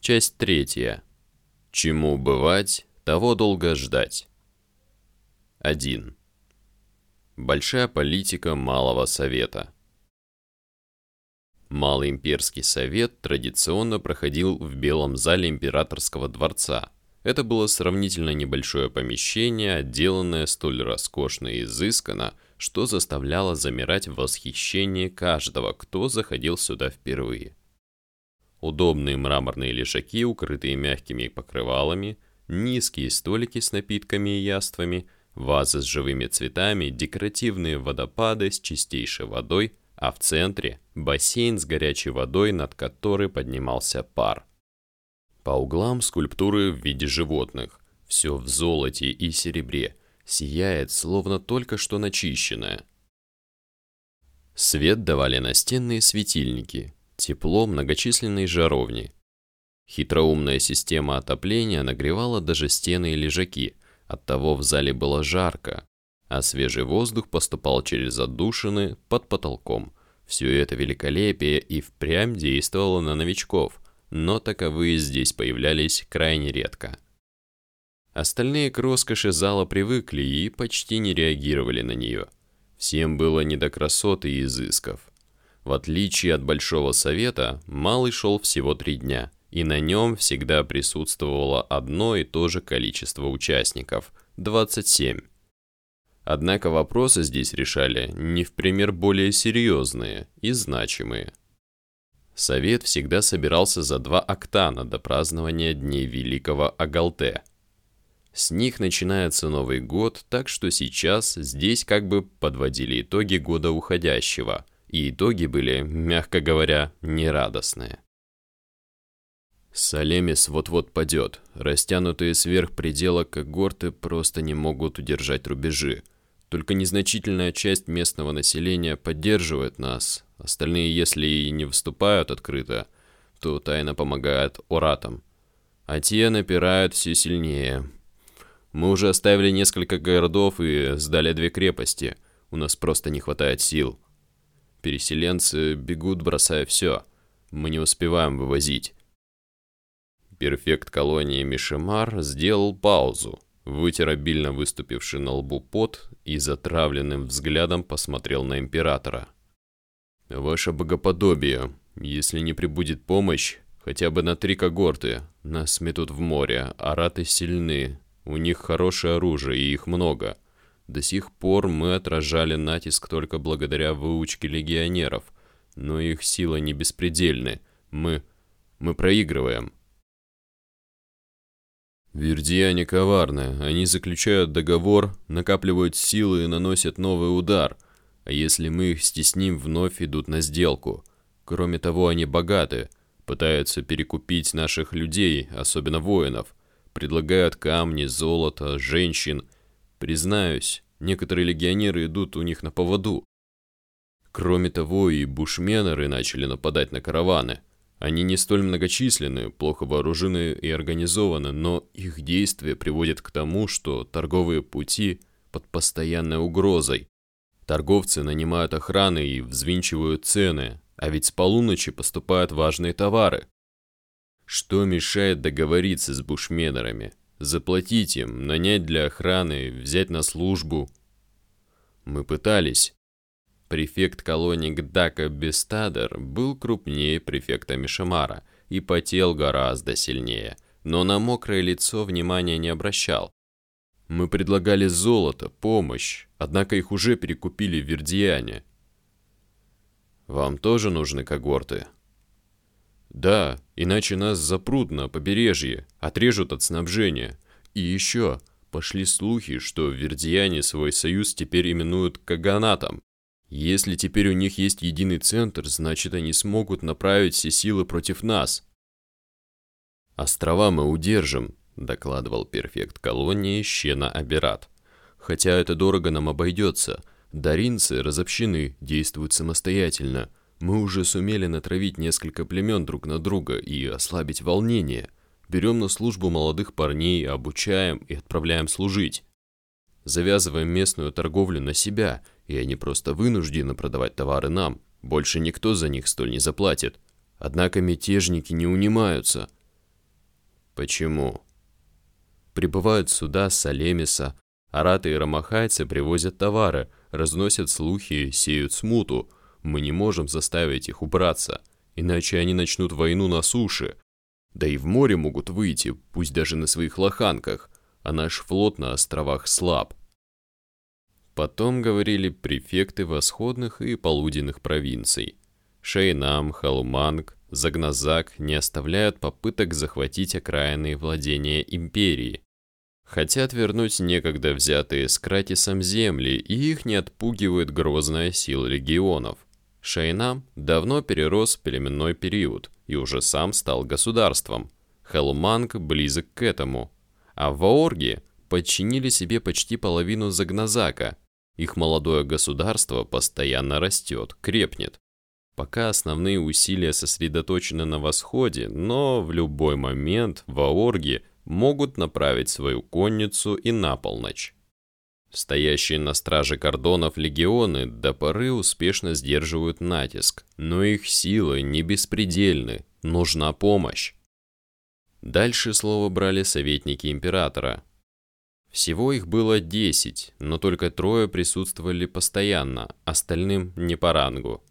Часть третья. Чему бывать, того долго ждать. 1. Большая политика Малого Совета. Малый имперский совет традиционно проходил в Белом зале императорского дворца. Это было сравнительно небольшое помещение, отделанное столь роскошно и изысканно, что заставляло замирать в восхищении каждого, кто заходил сюда впервые. Удобные мраморные лежаки, укрытые мягкими покрывалами, низкие столики с напитками и яствами, вазы с живыми цветами, декоративные водопады с чистейшей водой, а в центре – бассейн с горячей водой, над которой поднимался пар. По углам скульптуры в виде животных, все в золоте и серебре, сияет, словно только что начищенное. Свет давали настенные светильники, тепло многочисленные жаровни. Хитроумная система отопления нагревала даже стены и лежаки, оттого в зале было жарко, а свежий воздух поступал через отдушины под потолком. Все это великолепие и впрямь действовало на новичков, но таковые здесь появлялись крайне редко. Остальные к роскоши зала привыкли и почти не реагировали на нее. Всем было не до красоты и изысков. В отличие от Большого Совета, Малый шел всего три дня, и на нем всегда присутствовало одно и то же количество участников – 27. Однако вопросы здесь решали не в пример более серьезные и значимые. Совет всегда собирался за два октана до празднования Дней Великого Агалте. С них начинается Новый год, так что сейчас здесь как бы подводили итоги года уходящего, и итоги были, мягко говоря, нерадостные. Салемис вот-вот падет. Растянутые сверх предела когорты просто не могут удержать рубежи. Только незначительная часть местного населения поддерживает нас. Остальные, если и не выступают открыто, то тайно помогают оратам. А те напирают все сильнее. Мы уже оставили несколько городов и сдали две крепости. У нас просто не хватает сил. Переселенцы бегут, бросая все. Мы не успеваем вывозить. Перфект колонии Мишемар сделал паузу, вытер обильно выступивший на лбу пот и затравленным взглядом посмотрел на императора. «Ваше богоподобие, если не прибудет помощь, хотя бы на три когорты, нас сметут в море, араты сильны, у них хорошее оружие и их много. До сих пор мы отражали натиск только благодаря выучке легионеров, но их сила не беспредельны, мы... мы проигрываем». Вердияне коварны. Они заключают договор, накапливают силы и наносят новый удар. А если мы их стесним, вновь идут на сделку. Кроме того, они богаты, пытаются перекупить наших людей, особенно воинов. Предлагают камни, золото, женщин. Признаюсь, некоторые легионеры идут у них на поводу. Кроме того, и бушменеры начали нападать на караваны. Они не столь многочисленны, плохо вооружены и организованы, но их действия приводят к тому, что торговые пути под постоянной угрозой. Торговцы нанимают охраны и взвинчивают цены, а ведь с полуночи поступают важные товары. Что мешает договориться с бушменерами? Заплатить им, нанять для охраны, взять на службу? Мы пытались, Префект колонии Гдака Бестадер был крупнее префекта Мишамара и потел гораздо сильнее, но на мокрое лицо внимания не обращал. Мы предлагали золото, помощь, однако их уже перекупили в Вердиане. Вам тоже нужны когорты? Да, иначе нас запрут на побережье, отрежут от снабжения. И еще, пошли слухи, что в Вердиане свой союз теперь именуют Каганатом. Если теперь у них есть единый центр, значит они смогут направить все силы против нас. «Острова мы удержим», — докладывал перфект колонии Щена Аберат. «Хотя это дорого нам обойдется. Даринцы разобщены, действуют самостоятельно. Мы уже сумели натравить несколько племен друг на друга и ослабить волнение. Берем на службу молодых парней, обучаем и отправляем служить. Завязываем местную торговлю на себя и они просто вынуждены продавать товары нам. Больше никто за них столь не заплатит. Однако мятежники не унимаются. Почему? Прибывают суда с Салемиса, араты и рамахайцы привозят товары, разносят слухи, сеют смуту. Мы не можем заставить их убраться, иначе они начнут войну на суше. Да и в море могут выйти, пусть даже на своих лоханках, а наш флот на островах слаб. Потом говорили префекты восходных и полуденных провинций. Шейнам, Халманг, Загназак не оставляют попыток захватить окраинные владения империи. Хотят вернуть некогда взятые с Кратисом земли, и их не отпугивает грозная сила легионов. Шейнам давно перерос племенной период и уже сам стал государством. Хелманг близок к этому. А Ваорги подчинили себе почти половину Загназака. Их молодое государство постоянно растет, крепнет. Пока основные усилия сосредоточены на восходе, но в любой момент Ваорги могут направить свою конницу и на полночь. Стоящие на страже кордонов легионы до поры успешно сдерживают натиск, но их силы не беспредельны, нужна помощь. Дальше слово брали советники императора. Всего их было 10, но только трое присутствовали постоянно, остальным не по рангу.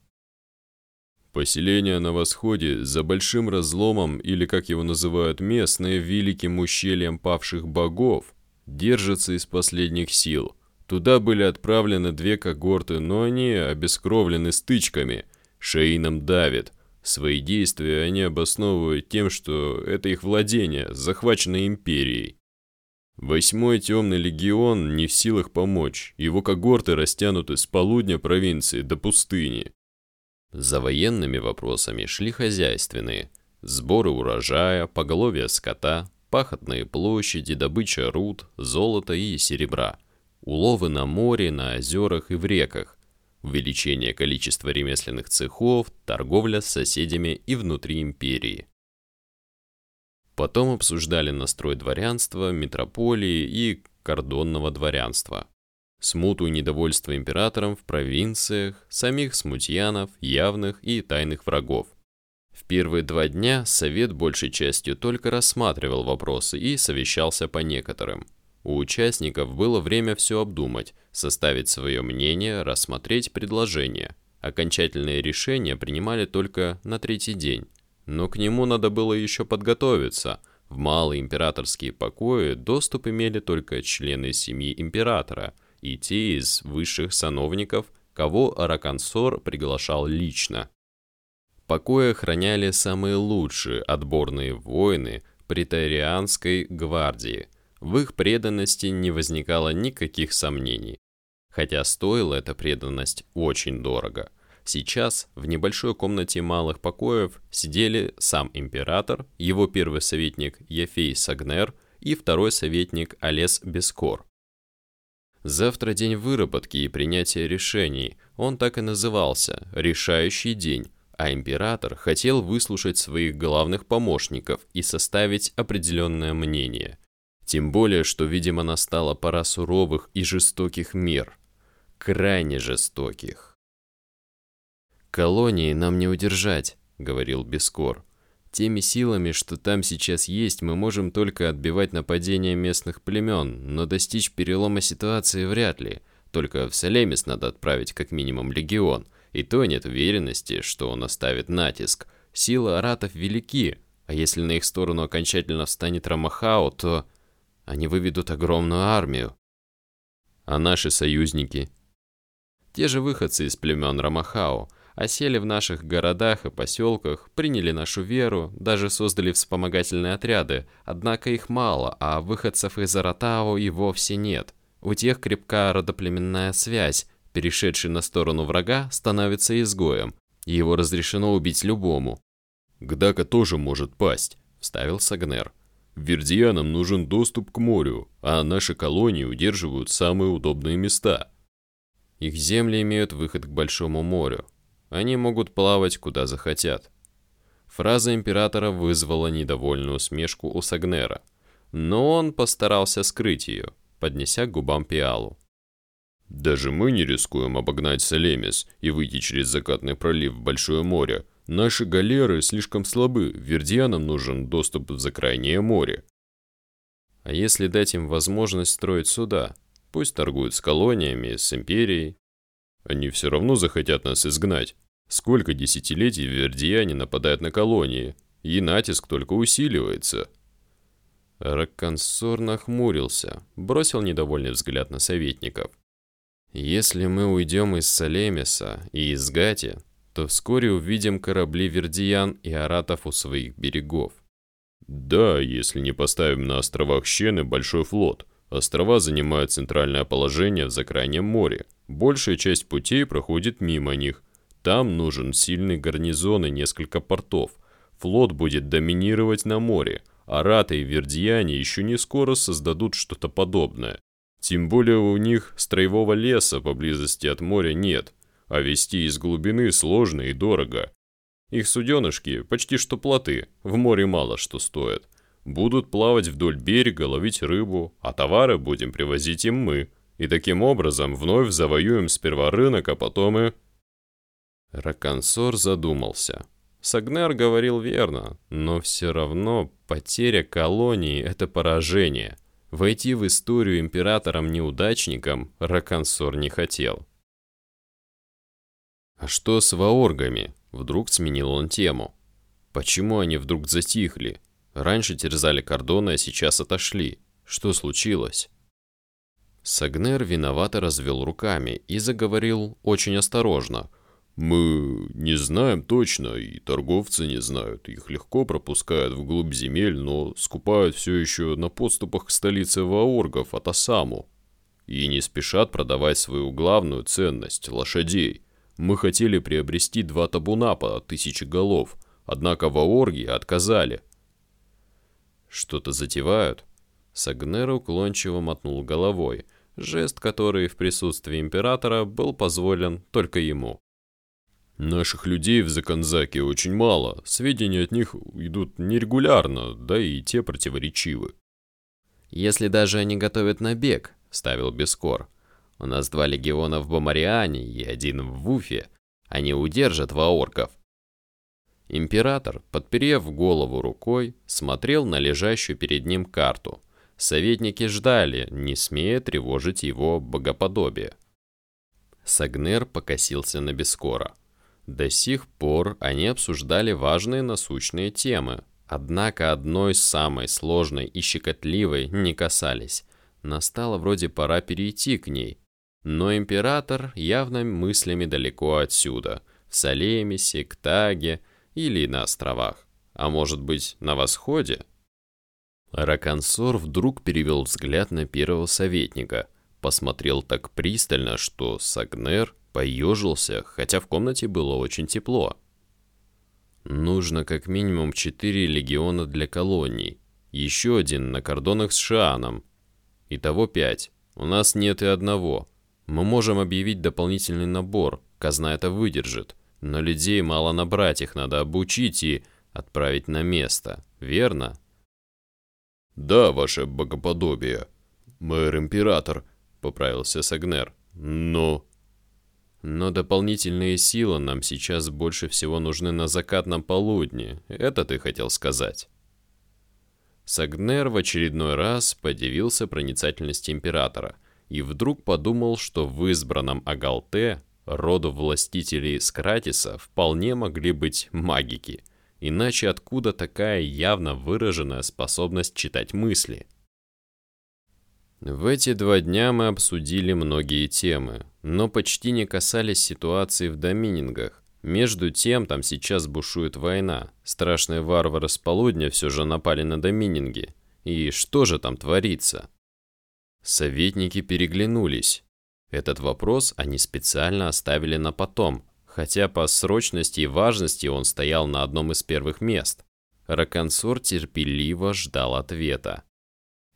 Поселение на восходе за большим разломом, или как его называют местные, великим ущельем павших богов, держится из последних сил. Туда были отправлены две когорты, но они обескровлены стычками. Шейном давит. Свои действия они обосновывают тем, что это их владение, захвачено империей. Восьмой темный легион не в силах помочь. Его когорты растянуты с полудня провинции до пустыни. За военными вопросами шли хозяйственные. Сборы урожая, поголовье скота, пахотные площади, добыча руд, золота и серебра. Уловы на море, на озерах и в реках. Увеличение количества ремесленных цехов, торговля с соседями и внутри империи. Потом обсуждали настрой дворянства, метрополии и кордонного дворянства смуту и недовольство императором в провинциях, самих смутьянов, явных и тайных врагов. В первые два дня совет большей частью только рассматривал вопросы и совещался по некоторым. У участников было время все обдумать, составить свое мнение, рассмотреть предложения. Окончательные решения принимали только на третий день. Но к нему надо было еще подготовиться. В малые императорские покои доступ имели только члены семьи императора – и те из высших сановников, кого Аракансор приглашал лично. Покои охраняли самые лучшие отборные воины претарианской гвардии. В их преданности не возникало никаких сомнений. Хотя стоила эта преданность очень дорого. Сейчас в небольшой комнате малых покоев сидели сам император, его первый советник Ефей Сагнер и второй советник Алес Бескор. Завтра день выработки и принятия решений. Он так и назывался – «Решающий день», а император хотел выслушать своих главных помощников и составить определенное мнение. Тем более, что, видимо, настала пора суровых и жестоких мер. Крайне жестоких. «Колонии нам не удержать», — говорил Бескор. Теми силами, что там сейчас есть, мы можем только отбивать нападения местных племен, но достичь перелома ситуации вряд ли. Только в Салемис надо отправить как минимум легион, и то нет уверенности, что он оставит натиск. Силы аратов велики, а если на их сторону окончательно встанет Рамахао, то они выведут огромную армию. А наши союзники? Те же выходцы из племен Рамахао – осели в наших городах и поселках, приняли нашу веру, даже создали вспомогательные отряды, однако их мало, а выходцев из Аратао и вовсе нет. У тех крепка родоплеменная связь, перешедший на сторону врага становится изгоем, его разрешено убить любому. «Гдака тоже может пасть», — вставил Сагнер. «Вердиянам нужен доступ к морю, а наши колонии удерживают самые удобные места». Их земли имеют выход к Большому морю, они могут плавать куда захотят. Фраза императора вызвала недовольную усмешку у Сагнера, но он постарался скрыть ее, поднеся к губам пиалу. «Даже мы не рискуем обогнать Салемис и выйти через закатный пролив в Большое море. Наши галеры слишком слабы, вердианам нужен доступ в закрайнее море. А если дать им возможность строить суда? Пусть торгуют с колониями, с империей. Они все равно захотят нас изгнать. Сколько десятилетий вердияне нападают на колонии, и натиск только усиливается. Ракконсор нахмурился, бросил недовольный взгляд на советников. «Если мы уйдем из Салемеса и из Гати, то вскоре увидим корабли Вердиян и Аратов у своих берегов. Да, если не поставим на островах Щены большой флот. Острова занимают центральное положение в закрайнем море. Большая часть путей проходит мимо них. Там нужен сильный гарнизон и несколько портов. Флот будет доминировать на море. Араты и Вердияне еще не скоро создадут что-то подобное. Тем более у них строевого леса поблизости от моря нет, а вести из глубины сложно и дорого. Их суденышки почти что плоты, в море мало что стоят. Будут плавать вдоль берега, ловить рыбу, а товары будем привозить им мы. И таким образом вновь завоюем сперва рынок, а потом и... Раконсор задумался. Сагнер говорил верно, но все равно потеря колонии – это поражение. Войти в историю императором-неудачником Раконсор не хотел. А что с ваоргами? Вдруг сменил он тему. Почему они вдруг затихли? Раньше терзали кордоны, а сейчас отошли. Что случилось? Сагнер виновато развел руками и заговорил очень осторожно. «Мы не знаем точно, и торговцы не знают. Их легко пропускают вглубь земель, но скупают все еще на подступах к столице Ваоргов, Атасаму. И не спешат продавать свою главную ценность – лошадей. Мы хотели приобрести два табуна по тысяче голов, однако ваорги отказали. Что-то затевают? Сагнер уклончиво мотнул головой, жест, который в присутствии императора был позволен только ему. Наших людей в Законзаке очень мало, сведения от них идут нерегулярно, да и те противоречивы. «Если даже они готовят набег», — ставил Бескор, — у нас два легиона в Бомариане и один в Вуфе. Они удержат ваорков. Император, подперев голову рукой, смотрел на лежащую перед ним карту. Советники ждали, не смея тревожить его богоподобие. Сагнер покосился на Бескора. До сих пор они обсуждали важные насущные темы, однако одной самой сложной и щекотливой не касались. Настало вроде пора перейти к ней, но император явно мыслями далеко отсюда, в Салемисе, Ктаге или на островах. А может быть, на восходе? Раконсор вдруг перевел взгляд на первого советника, посмотрел так пристально, что Сагнер поежился, хотя в комнате было очень тепло. Нужно как минимум четыре легиона для колоний, еще один на кордонах с Шианом. Итого пять. У нас нет и одного. Мы можем объявить дополнительный набор, казна это выдержит. Но людей мало набрать, их надо обучить и отправить на место, верно? Да, ваше богоподобие. Мэр-император, поправился Сагнер. Но... Но дополнительные силы нам сейчас больше всего нужны на закатном полудне. Это ты хотел сказать. Сагнер в очередной раз подивился проницательности императора – и вдруг подумал, что в избранном Агалте роду властителей Скратиса вполне могли быть магики, иначе откуда такая явно выраженная способность читать мысли? В эти два дня мы обсудили многие темы, но почти не касались ситуации в доминингах. Между тем, там сейчас бушует война. Страшные варвары с полудня все же напали на домининги. И что же там творится? Советники переглянулись. Этот вопрос они специально оставили на потом, хотя по срочности и важности он стоял на одном из первых мест. Раконсор терпеливо ждал ответа.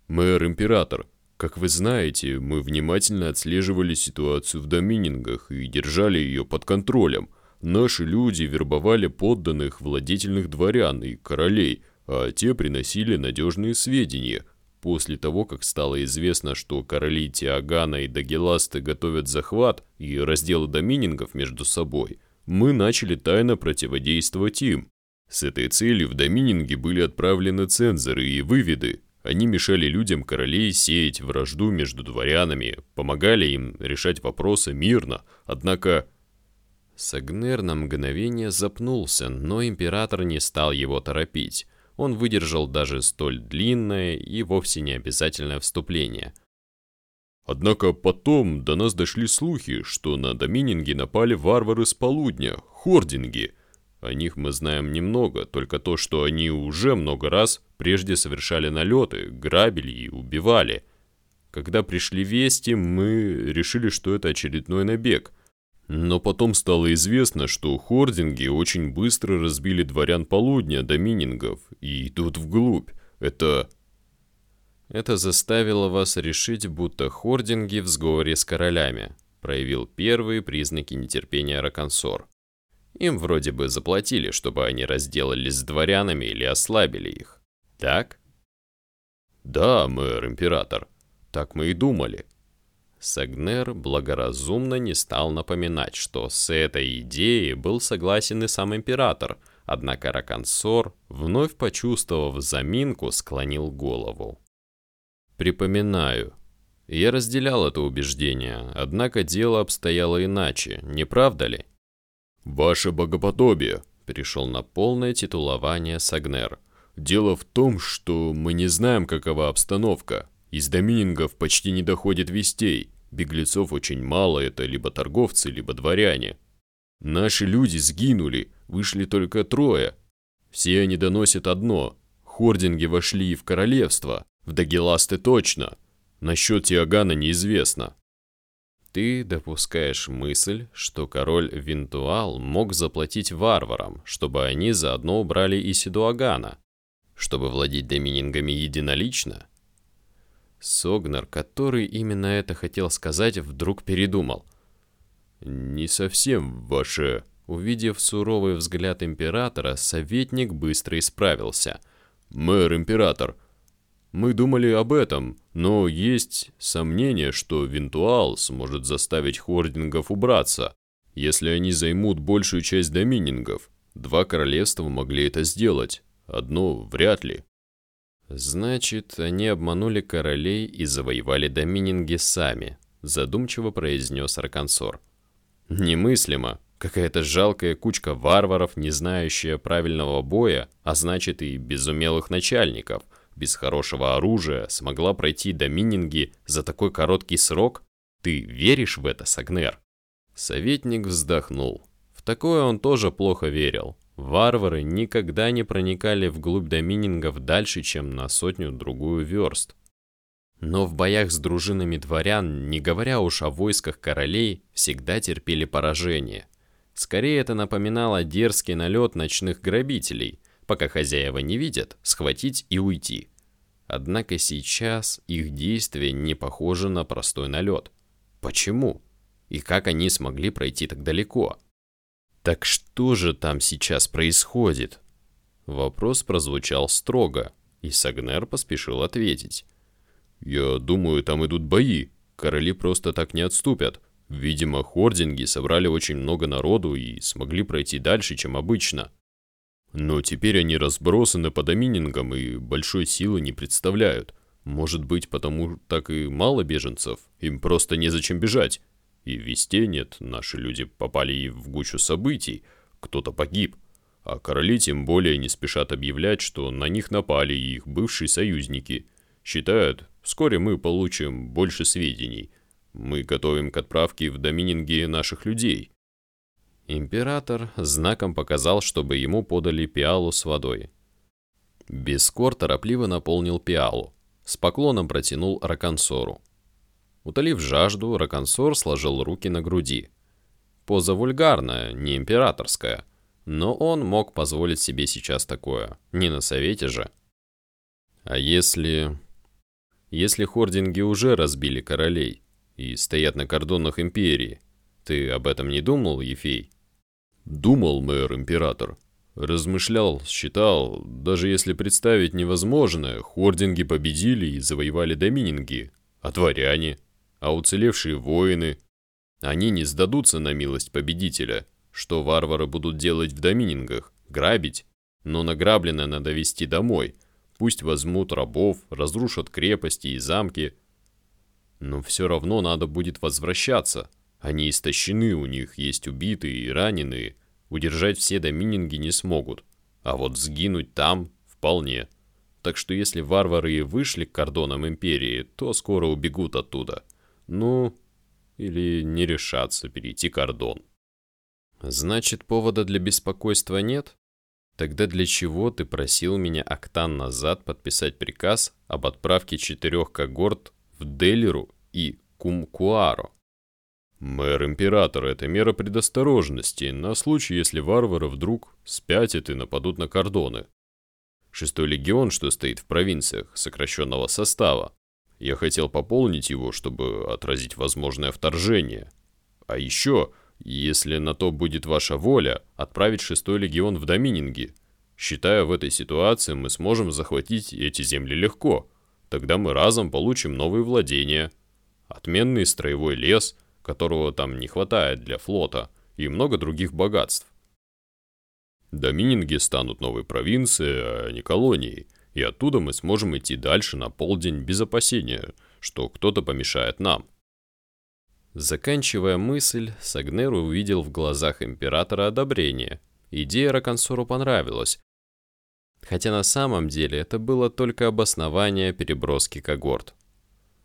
«Мэр-император, как вы знаете, мы внимательно отслеживали ситуацию в доминингах и держали ее под контролем. Наши люди вербовали подданных владетельных дворян и королей, а те приносили надежные сведения – После того, как стало известно, что короли Тиагана и Дагеласты готовят захват и раздел доминингов между собой, мы начали тайно противодействовать им. С этой целью в домининги были отправлены цензоры и выведы. Они мешали людям королей сеять вражду между дворянами, помогали им решать вопросы мирно, однако... Сагнер на мгновение запнулся, но император не стал его торопить. Он выдержал даже столь длинное и вовсе не обязательное вступление. Однако потом до нас дошли слухи, что на Домининге напали варвары с полудня, хординги – о них мы знаем немного, только то, что они уже много раз прежде совершали налеты, грабили и убивали. Когда пришли вести, мы решили, что это очередной набег. Но потом стало известно, что хординги очень быстро разбили дворян полудня до минингов и идут вглубь. Это... Это заставило вас решить, будто хординги в сговоре с королями, проявил первые признаки нетерпения Раконсор. Им вроде бы заплатили, чтобы они разделались с дворянами или ослабили их. Так? Да, мэр-император. Так мы и думали. Сагнер благоразумно не стал напоминать, что с этой идеей был согласен и сам император, однако Раконсор, вновь почувствовав заминку, склонил голову. «Припоминаю. Я разделял это убеждение, однако дело обстояло иначе, не правда ли?» «Ваше богоподобие», — перешел на полное титулование Сагнер. «Дело в том, что мы не знаем, какова обстановка. Из доминингов почти не доходит вестей. Беглецов очень мало, это либо торговцы, либо дворяне. Наши люди сгинули, вышли только трое. Все они доносят одно. Хординги вошли в королевство. В Дагеласты точно. Насчет Тиагана неизвестно. Ты допускаешь мысль, что король Винтуал мог заплатить варварам, чтобы они заодно убрали и Сидуагана, чтобы владеть доминингами единолично? Согнер, который именно это хотел сказать, вдруг передумал. «Не совсем ваше...» Увидев суровый взгляд императора, советник быстро исправился. «Мэр-император, мы думали об этом, но есть сомнение, что Винтуал сможет заставить хордингов убраться, если они займут большую часть доминингов. Два королевства могли это сделать, одно вряд ли. Значит, они обманули королей и завоевали домининги сами, задумчиво произнес Раконсор. Немыслимо. Какая-то жалкая кучка варваров, не знающая правильного боя, а значит и безумелых начальников – без хорошего оружия смогла пройти до Мининги за такой короткий срок? Ты веришь в это, Сагнер?» Советник вздохнул. В такое он тоже плохо верил. Варвары никогда не проникали вглубь доминингов дальше, чем на сотню-другую верст. Но в боях с дружинами дворян, не говоря уж о войсках королей, всегда терпели поражение. Скорее это напоминало дерзкий налет ночных грабителей, пока хозяева не видят, схватить и уйти. Однако сейчас их действия не похожи на простой налет. Почему? И как они смогли пройти так далеко? Так что же там сейчас происходит? Вопрос прозвучал строго, и Сагнер поспешил ответить. «Я думаю, там идут бои. Короли просто так не отступят. Видимо, хординги собрали очень много народу и смогли пройти дальше, чем обычно. Но теперь они разбросаны по доминингам и большой силы не представляют. Может быть, потому так и мало беженцев, им просто незачем бежать. И вестей нет, наши люди попали и в гущу событий, кто-то погиб. А короли тем более не спешат объявлять, что на них напали их бывшие союзники. Считают, вскоре мы получим больше сведений. Мы готовим к отправке в домининги наших людей. Император знаком показал, чтобы ему подали пиалу с водой. Бескор торопливо наполнил пиалу. С поклоном протянул Ракансору. Утолив жажду, Ракансор сложил руки на груди. Поза вульгарная, не императорская. Но он мог позволить себе сейчас такое. Не на совете же. А если... Если хординги уже разбили королей и стоят на кордонах империи, ты об этом не думал, Ефей? Думал мэр-император. Размышлял, считал, даже если представить невозможное, хординги победили и завоевали домининги. А дворяне? А уцелевшие воины? Они не сдадутся на милость победителя. Что варвары будут делать в доминингах? Грабить? Но награбленное надо вести домой. Пусть возьмут рабов, разрушат крепости и замки. Но все равно надо будет возвращаться. Они истощены, у них есть убитые и раненые. Удержать все домининги не смогут. А вот сгинуть там вполне. Так что если варвары и вышли к кордонам империи, то скоро убегут оттуда. Ну, или не решатся перейти кордон. Значит, повода для беспокойства нет? Тогда для чего ты просил меня октан назад подписать приказ об отправке четырех когорт в Делиру и Кумкуаро? Мэр Императора — это мера предосторожности на случай, если варвары вдруг спятят и нападут на кордоны. Шестой легион, что стоит в провинциях сокращенного состава. Я хотел пополнить его, чтобы отразить возможное вторжение. А еще если на то будет ваша воля, отправить шестой легион в Домининги. Считаю, в этой ситуации мы сможем захватить эти земли легко. Тогда мы разом получим новые владения. Отменный строевой лес, которого там не хватает для флота, и много других богатств. Домининги станут новой провинцией, а не колонией, и оттуда мы сможем идти дальше на полдень без опасения, что кто-то помешает нам. Заканчивая мысль, Сагнер увидел в глазах императора одобрение. Идея Раконсору понравилась. Хотя на самом деле это было только обоснование переброски когорт.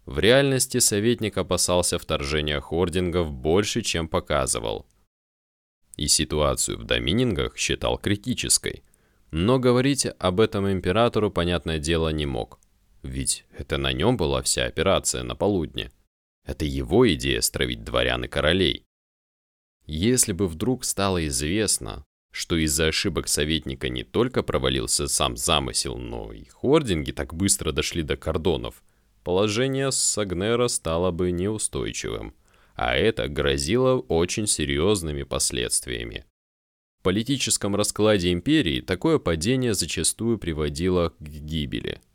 В реальности советник опасался вторжения хордингов больше, чем показывал. И ситуацию в доминингах считал критической. Но говорить об этом императору, понятное дело, не мог. Ведь это на нем была вся операция на полудне. Это его идея стравить дворян и королей. Если бы вдруг стало известно, что из-за ошибок советника не только провалился сам замысел, но и хординги так быстро дошли до кордонов, положение Сагнера стало бы неустойчивым, а это грозило очень серьезными последствиями. В политическом раскладе империи такое падение зачастую приводило к гибели –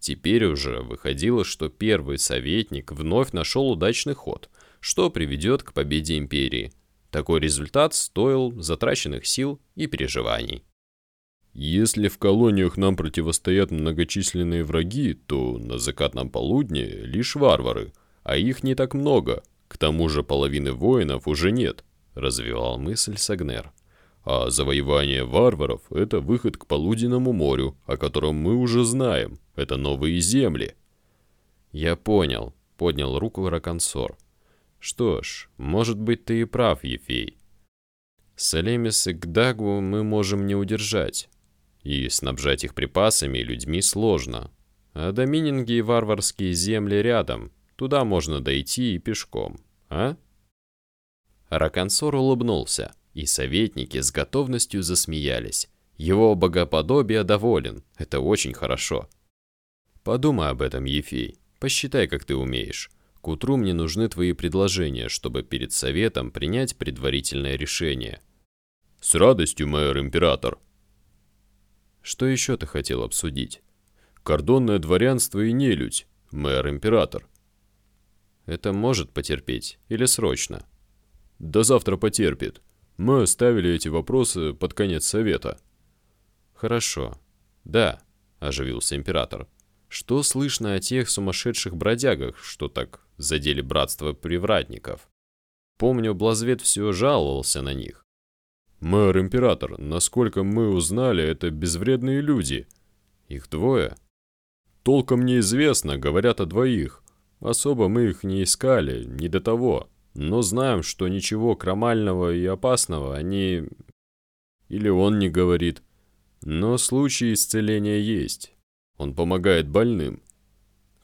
Теперь уже выходило, что первый советник вновь нашел удачный ход, что приведет к победе империи. Такой результат стоил затраченных сил и переживаний. Если в колониях нам противостоят многочисленные враги, то на закатном полудне лишь варвары, а их не так много. К тому же половины воинов уже нет, развивал мысль Сагнер. А завоевание варваров – это выход к полуденному морю, о котором мы уже знаем. Это новые земли. Я понял, поднял руку Раконсор. Что ж, может быть, ты и прав, Ефей. Салемис и Гдагу мы можем не удержать. И снабжать их припасами и людьми сложно. А домининги и варварские земли рядом. Туда можно дойти и пешком, а? Раконсор улыбнулся и советники с готовностью засмеялись. Его богоподобие доволен, это очень хорошо. Подумай об этом, Ефей, посчитай, как ты умеешь. К утру мне нужны твои предложения, чтобы перед советом принять предварительное решение. С радостью, мэр император. Что еще ты хотел обсудить? Кордонное дворянство и нелюдь, мэр император. Это может потерпеть или срочно? До завтра потерпит. Мы оставили эти вопросы под конец совета. Хорошо. Да, оживился император. Что слышно о тех сумасшедших бродягах, что так задели братство привратников? Помню, Блазвет все жаловался на них. Мэр император, насколько мы узнали, это безвредные люди. Их двое. Толком неизвестно, говорят о двоих. Особо мы их не искали, не до того но знаем, что ничего крамального и опасного они... Или он не говорит. Но случаи исцеления есть. Он помогает больным.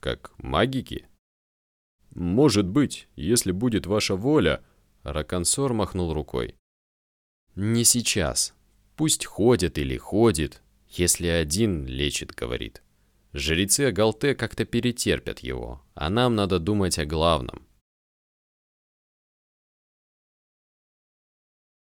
Как магики? Может быть, если будет ваша воля... Раконсор махнул рукой. Не сейчас. Пусть ходит или ходит, если один лечит, говорит. Жрецы Агалте как-то перетерпят его, а нам надо думать о главном.